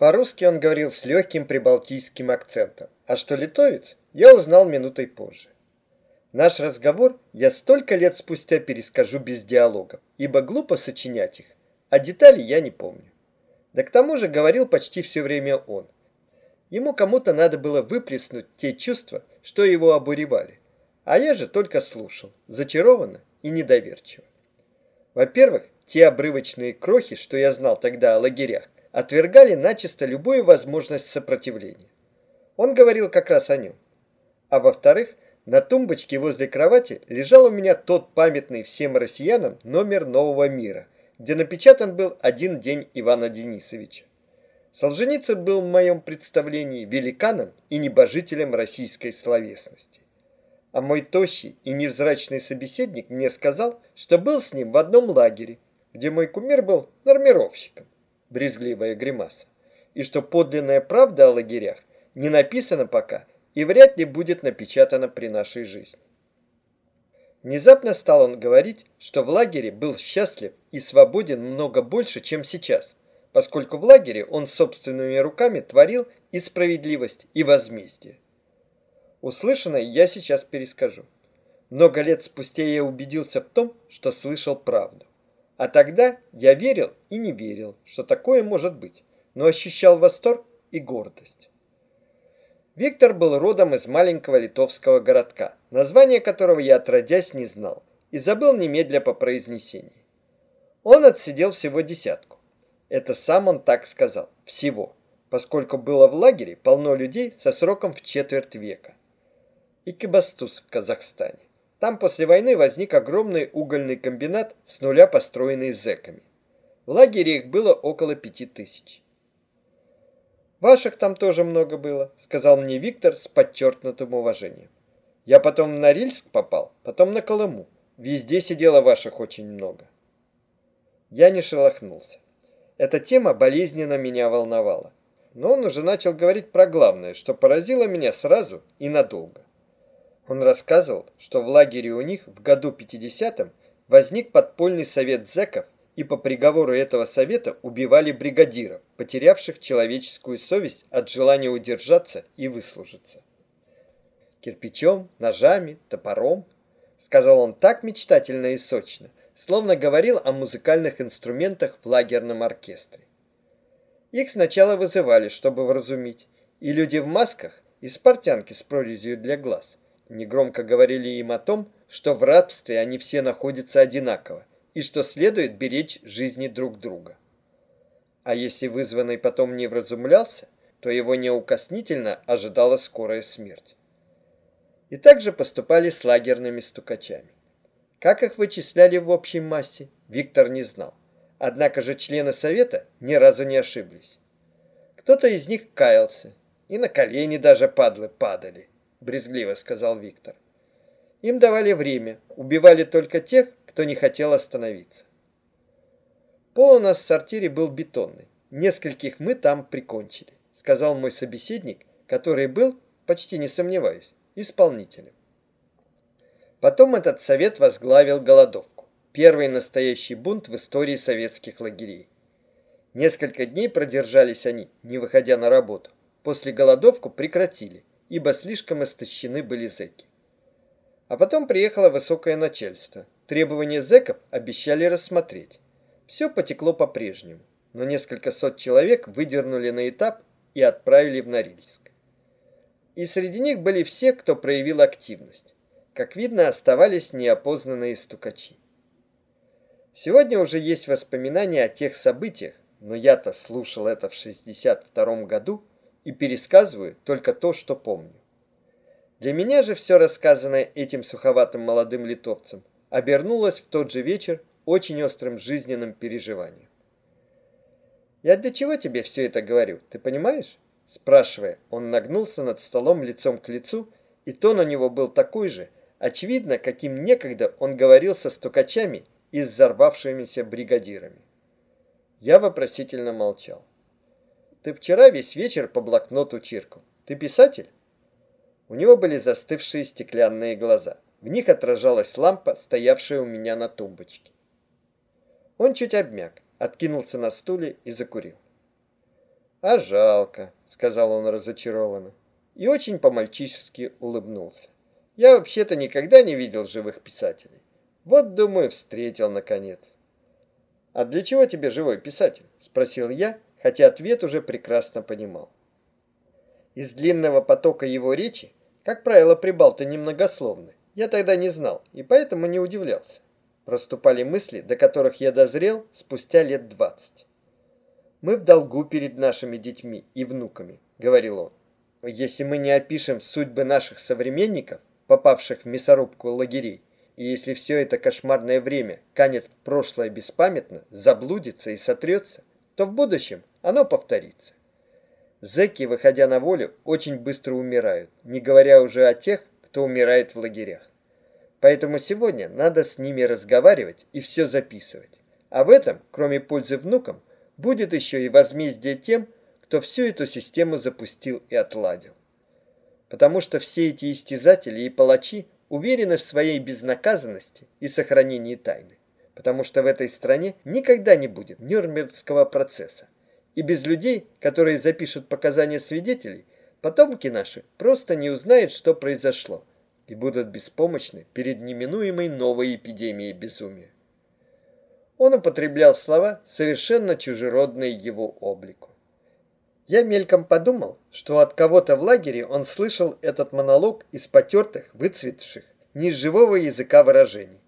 По-русски он говорил с легким прибалтийским акцентом, а что литовец, я узнал минутой позже. Наш разговор я столько лет спустя перескажу без диалогов, ибо глупо сочинять их, а деталей я не помню. Да к тому же говорил почти все время он. Ему кому-то надо было выплеснуть те чувства, что его обуревали, а я же только слушал, зачарованно и недоверчиво. Во-первых, те обрывочные крохи, что я знал тогда о лагерях, отвергали начисто любую возможность сопротивления. Он говорил как раз о нем. А во-вторых, на тумбочке возле кровати лежал у меня тот памятный всем россиянам номер «Нового мира», где напечатан был один день Ивана Денисовича. Солженицын был в моем представлении великаном и небожителем российской словесности. А мой тощий и невзрачный собеседник мне сказал, что был с ним в одном лагере, где мой кумир был нормировщиком, брезгливая гримаса, и что подлинная правда о лагерях не написана пока и вряд ли будет напечатана при нашей жизни. Внезапно стал он говорить, что в лагере был счастлив и свободен много больше, чем сейчас, поскольку в лагере он собственными руками творил и справедливость, и возмездие. Услышанное я сейчас перескажу. Много лет спустя я убедился в том, что слышал правду. А тогда я верил и не верил, что такое может быть, но ощущал восторг и гордость. Виктор был родом из маленького литовского городка, название которого я отродясь не знал и забыл немедля по произнесении. Он отсидел всего десятку. Это сам он так сказал, всего, поскольку было в лагере полно людей со сроком в четверть века. И Кибастуз в Казахстане. Там после войны возник огромный угольный комбинат с нуля построенный зэками. В лагере их было около пяти тысяч. Ваших там тоже много было, сказал мне Виктор с подчеркнутым уважением. Я потом в Норильск попал, потом на Колыму. Везде сидело ваших очень много. Я не шелохнулся. Эта тема болезненно меня волновала. Но он уже начал говорить про главное, что поразило меня сразу и надолго. Он рассказывал, что в лагере у них в году 50-м возник подпольный совет зэков и по приговору этого совета убивали бригадиров, потерявших человеческую совесть от желания удержаться и выслужиться. Кирпичом, ножами, топором, сказал он так мечтательно и сочно, словно говорил о музыкальных инструментах в лагерном оркестре. Их сначала вызывали, чтобы вразумить, и люди в масках, и спортянки с прорезью для глаз, негромко говорили им о том, что в рабстве они все находятся одинаково, и что следует беречь жизни друг друга. А если вызванный потом не вразумлялся, то его неукоснительно ожидала скорая смерть. И также поступали с лагерными стукачами. Как их вычисляли в общей массе, Виктор не знал. Однако же члены совета ни разу не ошиблись. Кто-то из них каялся, и на колени даже падлы падали, брезгливо сказал Виктор. Им давали время, убивали только тех, кто не хотел остановиться. Пол у нас в сортире был бетонный. Нескольких мы там прикончили, сказал мой собеседник, который был, почти не сомневаюсь, исполнителем. Потом этот совет возглавил голодовку. Первый настоящий бунт в истории советских лагерей. Несколько дней продержались они, не выходя на работу. После голодовку прекратили, ибо слишком истощены были зэки. А потом приехало высокое начальство, Требования зэков обещали рассмотреть. Все потекло по-прежнему, но несколько сот человек выдернули на этап и отправили в Норильск. И среди них были все, кто проявил активность. Как видно, оставались неопознанные стукачи. Сегодня уже есть воспоминания о тех событиях, но я-то слушал это в 62 году и пересказываю только то, что помню. Для меня же все рассказанное этим суховатым молодым литовцем обернулось в тот же вечер очень острым жизненным переживанием. «Я для чего тебе все это говорю, ты понимаешь?» Спрашивая, он нагнулся над столом лицом к лицу, и тон у него был такой же, очевидно, каким некогда он говорил со стукачами и взорвавшимися бригадирами. Я вопросительно молчал. «Ты вчера весь вечер по блокноту чиркал. Ты писатель?» У него были застывшие стеклянные глаза. В них отражалась лампа, стоявшая у меня на тумбочке. Он чуть обмяк, откинулся на стуле и закурил. А жалко, сказал он разочарованно и очень по-мальчишески улыбнулся. Я вообще-то никогда не видел живых писателей. Вот, думаю, встретил наконец. «А для чего тебе живой писатель?» – спросил я, хотя ответ уже прекрасно понимал. Из длинного потока его речи, как правило, прибалты немногословны, я тогда не знал и поэтому не удивлялся. Проступали мысли, до которых я дозрел спустя лет двадцать. «Мы в долгу перед нашими детьми и внуками», — говорил он. «Если мы не опишем судьбы наших современников, попавших в мясорубку лагерей, и если все это кошмарное время канет в прошлое беспамятно, заблудится и сотрется, то в будущем оно повторится. Зэки, выходя на волю, очень быстро умирают, не говоря уже о тех, кто умирает в лагерях. Поэтому сегодня надо с ними разговаривать и все записывать. А в этом, кроме пользы внукам, будет еще и возмездие тем, кто всю эту систему запустил и отладил. Потому что все эти истязатели и палачи уверены в своей безнаказанности и сохранении тайны, потому что в этой стране никогда не будет Нюрнбергского процесса. И без людей, которые запишут показания свидетелей, потомки наши просто не узнают, что произошло, и будут беспомощны перед неминуемой новой эпидемией безумия. Он употреблял слова, совершенно чужеродные его облику. Я мельком подумал, что от кого-то в лагере он слышал этот монолог из потертых, выцветших, не из живого языка выражений.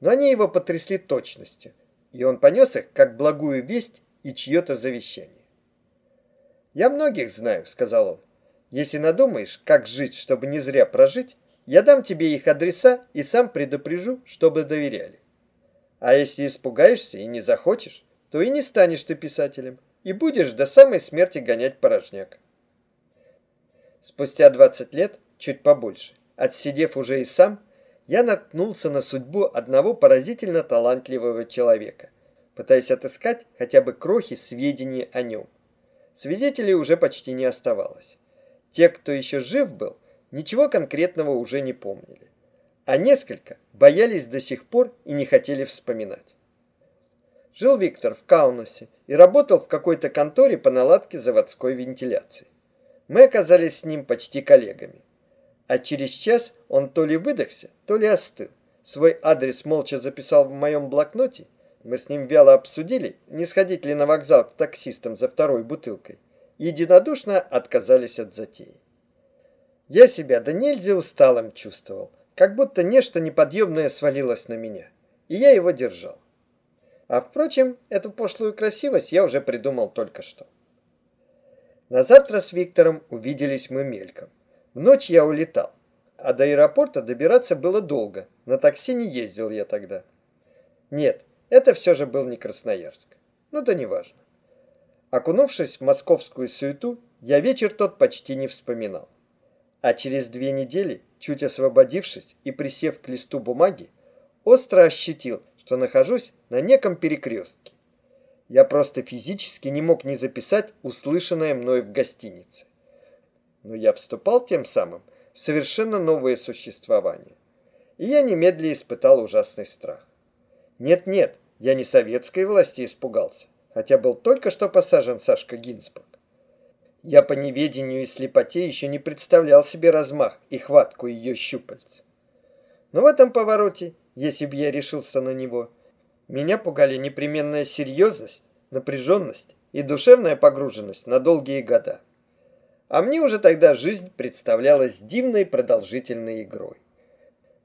Но они его потрясли точностью, и он понес их как благую весть и чье-то завещание. «Я многих знаю», — сказал он. «Если надумаешь, как жить, чтобы не зря прожить, я дам тебе их адреса и сам предупрежу, чтобы доверяли. А если испугаешься и не захочешь, то и не станешь ты писателем и будешь до самой смерти гонять порожняк. Спустя 20 лет, чуть побольше, отсидев уже и сам, я наткнулся на судьбу одного поразительно талантливого человека, пытаясь отыскать хотя бы крохи сведений о нем. Свидетелей уже почти не оставалось. Те, кто еще жив был, ничего конкретного уже не помнили. А несколько боялись до сих пор и не хотели вспоминать. Жил Виктор в Каунасе и работал в какой-то конторе по наладке заводской вентиляции. Мы оказались с ним почти коллегами. А через час он то ли выдохся, то ли остыл. Свой адрес молча записал в моем блокноте. Мы с ним вяло обсудили, не сходить ли на вокзал к таксистам за второй бутылкой. Единодушно отказались от затеи. Я себя да нельзя усталым чувствовал, как будто нечто неподъемное свалилось на меня. И я его держал. А впрочем, эту пошлую красивость я уже придумал только что. На завтра с Виктором увиделись мы мельком. В ночь я улетал, а до аэропорта добираться было долго. На такси не ездил я тогда. Нет, это все же был не Красноярск. Ну да неважно. Окунувшись в московскую суету, я вечер тот почти не вспоминал. А через две недели, чуть освободившись и присев к листу бумаги, остро ощутил, что нахожусь на неком перекрестке. Я просто физически не мог не записать услышанное мной в гостинице. Но я вступал тем самым в совершенно новое существование. И я немедленно испытал ужасный страх. Нет-нет, я не советской власти испугался, хотя был только что посажен Сашка Гинзбург. Я по неведению и слепоте еще не представлял себе размах и хватку ее щупальц. Но в этом повороте если бы я решился на него. Меня пугали непременная серьезность, напряженность и душевная погруженность на долгие года. А мне уже тогда жизнь представлялась дивной продолжительной игрой.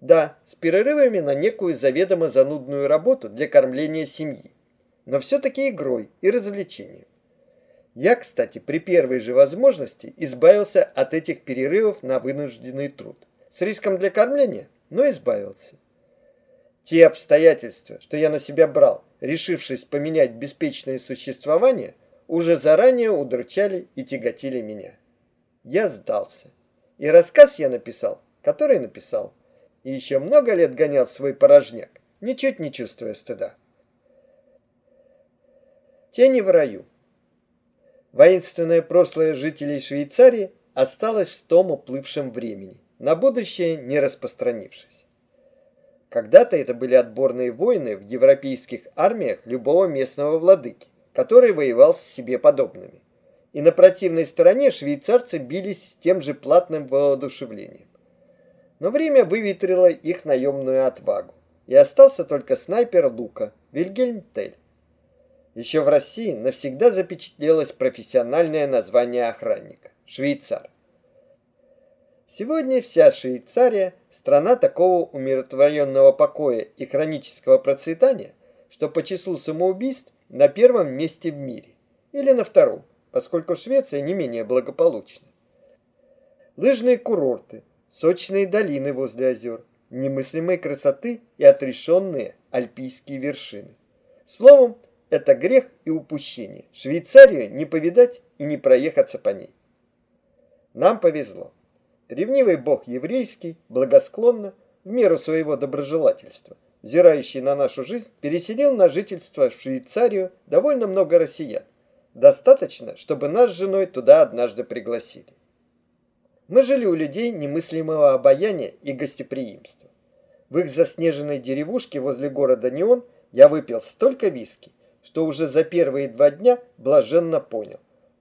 Да, с перерывами на некую заведомо занудную работу для кормления семьи, но все-таки игрой и развлечением. Я, кстати, при первой же возможности избавился от этих перерывов на вынужденный труд. С риском для кормления, но избавился. Те обстоятельства, что я на себя брал, решившись поменять беспечное существование, уже заранее удручали и тяготили меня. Я сдался. И рассказ я написал, который написал. И еще много лет гонял свой порожняк, ничуть не чувствуя стыда. Тени в раю. Воинственное прошлое жителей Швейцарии осталось в том уплывшем времени, на будущее не распространившись. Когда-то это были отборные воины в европейских армиях любого местного владыки, который воевал с себе подобными. и на противной стороне швейцарцы бились с тем же платным воодушевлением. Но время выветрило их наемную отвагу, и остался только снайпер Лука, Вильгельм Тель. Еще в России навсегда запечатлелось профессиональное название охранника – швейцар. Сегодня вся Швейцария – страна такого умиротворенного покоя и хронического процветания, что по числу самоубийств на первом месте в мире, или на втором, поскольку Швеция не менее благополучна. Лыжные курорты, сочные долины возле озер, немыслимой красоты и отрешенные альпийские вершины. Словом, это грех и упущение. Швейцарию не повидать и не проехаться по ней. Нам повезло. Ревнивый бог еврейский, благосклонно, в меру своего доброжелательства, взирающий на нашу жизнь, переселил на жительство в Швейцарию довольно много россиян. Достаточно, чтобы нас с женой туда однажды пригласили. Мы жили у людей немыслимого обаяния и гостеприимства. В их заснеженной деревушке возле города Неон я выпил столько виски, что уже за первые два дня блаженно понял.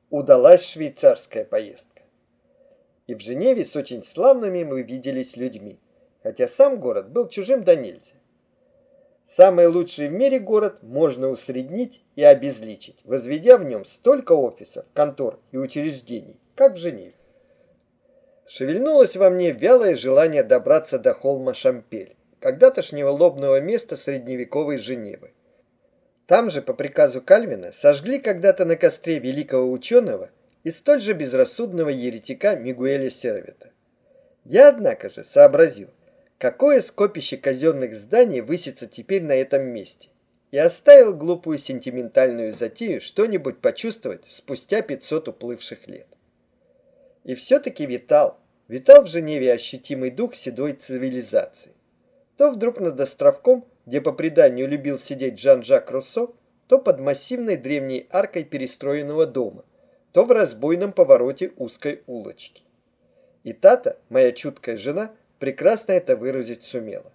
Удалась швейцарская поездка. И в Женеве с очень славными мы виделись людьми, хотя сам город был чужим до нельзя. Самый лучший в мире город можно усреднить и обезличить, возведя в нем столько офисов, контор и учреждений, как в Женеве. Шевельнулось во мне вялое желание добраться до холма Шампель, когда-тошнего лобного места средневековой Женевы. Там же, по приказу Кальвина, сожгли когда-то на костре великого ученого и столь же безрассудного еретика Мигуэля Сервета. Я, однако же, сообразил, какое скопище казенных зданий высится теперь на этом месте, и оставил глупую сентиментальную затею что-нибудь почувствовать спустя 500 уплывших лет. И все-таки витал, витал в Женеве ощутимый дух седой цивилизации. То вдруг над островком, где по преданию любил сидеть Жан-Жак Руссо, то под массивной древней аркой перестроенного дома, то в разбойном повороте узкой улочки. И Тата, моя чуткая жена, прекрасно это выразить сумела.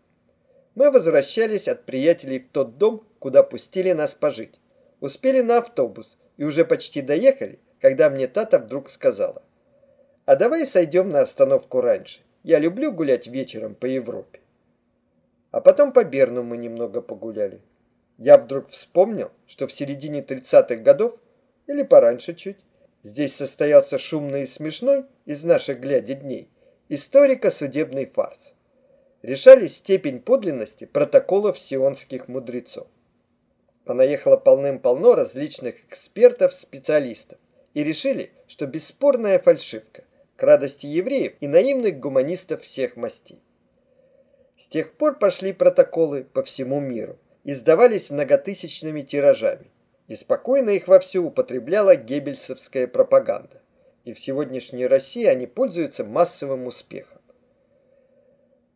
Мы возвращались от приятелей в тот дом, куда пустили нас пожить. Успели на автобус и уже почти доехали, когда мне Тата вдруг сказала. А давай сойдем на остановку раньше. Я люблю гулять вечером по Европе. А потом по Берну мы немного погуляли. Я вдруг вспомнил, что в середине 30-х годов, или пораньше чуть, здесь состоялся шумный и смешной из наших глядя дней историко-судебный фарс. Решали степень подлинности протоколов сионских мудрецов. Понаехало полным-полно различных экспертов, специалистов и решили, что бесспорная фальшивка к радости евреев и наивных гуманистов всех мастей. С тех пор пошли протоколы по всему миру, издавались многотысячными тиражами, и спокойно их вовсю употребляла геббельсовская пропаганда. И в сегодняшней России они пользуются массовым успехом.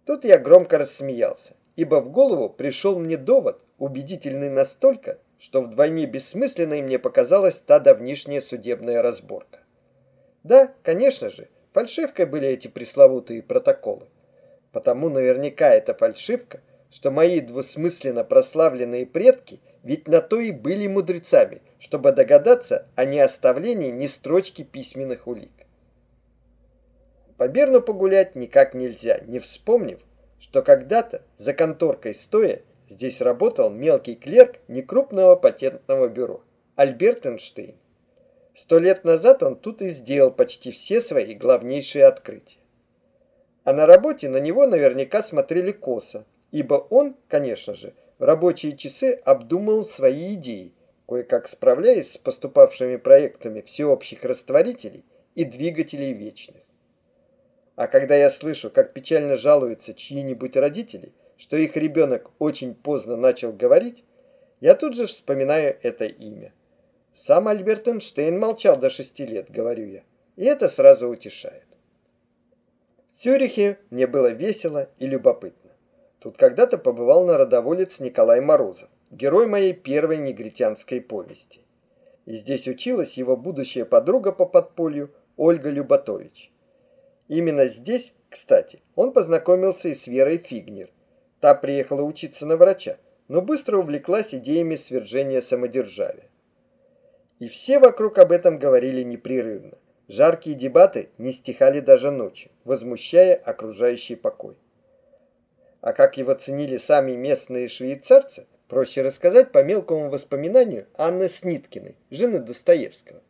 Тут я громко рассмеялся, ибо в голову пришел мне довод, убедительный настолько, что вдвойне бессмысленной мне показалась та давнишняя судебная разборка. Да, конечно же, фальшивкой были эти пресловутые протоколы. Потому наверняка это фальшивка, что мои двусмысленно прославленные предки ведь на то и были мудрецами, чтобы догадаться о неоставлении ни строчки письменных улик. По Берну погулять никак нельзя, не вспомнив, что когда-то за конторкой стоя здесь работал мелкий клерк некрупного патентного бюро Альберт Эйнштейн. Сто лет назад он тут и сделал почти все свои главнейшие открытия. А на работе на него наверняка смотрели косо, ибо он, конечно же, в рабочие часы обдумал свои идеи, кое-как справляясь с поступавшими проектами всеобщих растворителей и двигателей вечных. А когда я слышу, как печально жалуются чьи-нибудь родители, что их ребенок очень поздно начал говорить, я тут же вспоминаю это имя. Сам Альберт Эйнштейн молчал до шести лет, говорю я, и это сразу утешает. В Цюрихе мне было весело и любопытно. Тут когда-то побывал народоволец Николай Морозов, герой моей первой негритянской повести. И здесь училась его будущая подруга по подполью Ольга Люботович. Именно здесь, кстати, он познакомился и с Верой Фигнер. Та приехала учиться на врача, но быстро увлеклась идеями свержения самодержавия. И все вокруг об этом говорили непрерывно. Жаркие дебаты не стихали даже ночью, возмущая окружающий покой. А как его ценили сами местные швейцарцы, проще рассказать по мелкому воспоминанию Анны Сниткиной, жены Достоевского.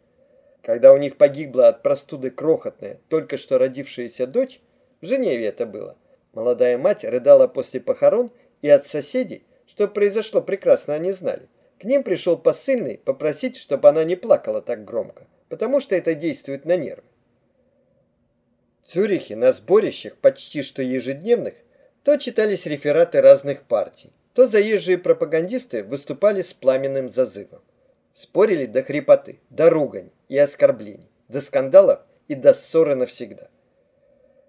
Когда у них погибла от простуды крохотная, только что родившаяся дочь, в Женеве это было, молодая мать рыдала после похорон, и от соседей, что произошло прекрасно они знали, к ним пришел посыльный попросить, чтобы она не плакала так громко потому что это действует на нервы. В Цюрихе на сборищах, почти что ежедневных, то читались рефераты разных партий, то заезжие пропагандисты выступали с пламенным зазывом. Спорили до хрипоты, до ругань и оскорблений, до скандалов и до ссоры навсегда.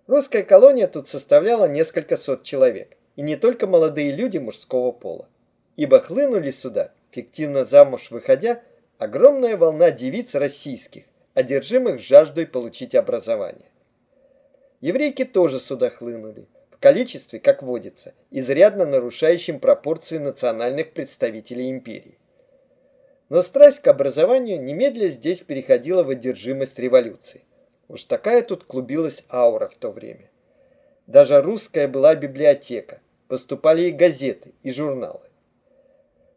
Русская колония тут составляла несколько сот человек, и не только молодые люди мужского пола, ибо хлынули сюда, фиктивно замуж выходя, огромная волна девиц российских, одержимых жаждой получить образование. Еврейки тоже сюда хлынули, в количестве, как водится, изрядно нарушающим пропорции национальных представителей империи. Но страсть к образованию немедля здесь переходила в одержимость революции. Уж такая тут клубилась аура в то время. Даже русская была библиотека, поступали и газеты, и журналы.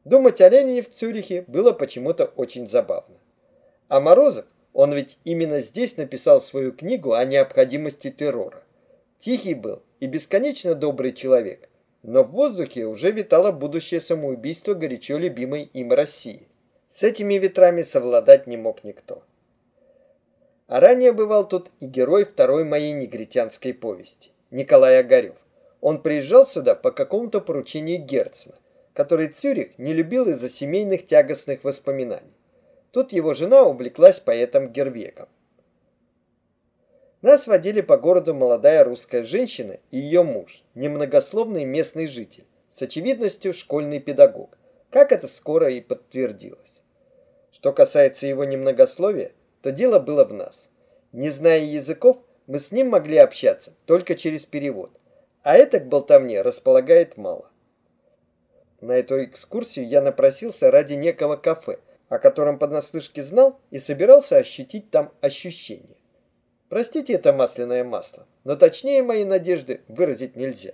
Думать о Ленине в Цюрихе было почему-то очень забавно. А Морозов, он ведь именно здесь написал свою книгу о необходимости террора. Тихий был и бесконечно добрый человек, но в воздухе уже витало будущее самоубийство горячо любимой им России. С этими ветрами совладать не мог никто. А ранее бывал тут и герой второй моей негритянской повести, Николай Огарев. Он приезжал сюда по какому-то поручению Герцена, который Цюрих не любил из-за семейных тягостных воспоминаний. Тут его жена увлеклась поэтом Гервегом. Нас водили по городу молодая русская женщина и ее муж, немногословный местный житель, с очевидностью школьный педагог, как это скоро и подтвердилось. Что касается его немногословия, то дело было в нас. Не зная языков, мы с ним могли общаться только через перевод, а это к болтовне располагает мало. На эту экскурсию я напросился ради некого кафе, о котором поднаслышке знал и собирался ощутить там ощущение. Простите это масляное масло, но точнее мои надежды выразить нельзя.